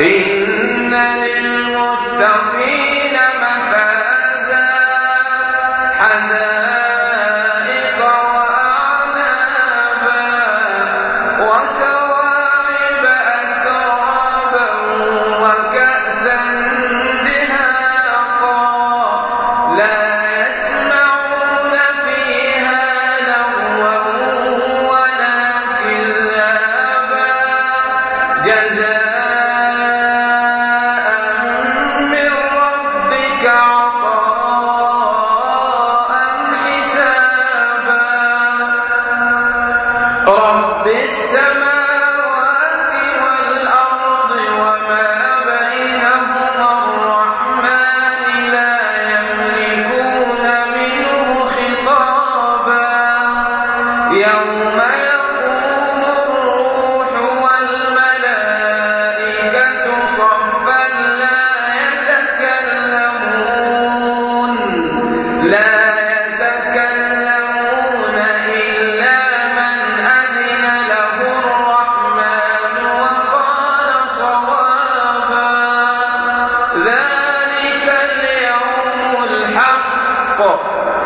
de رب السماوات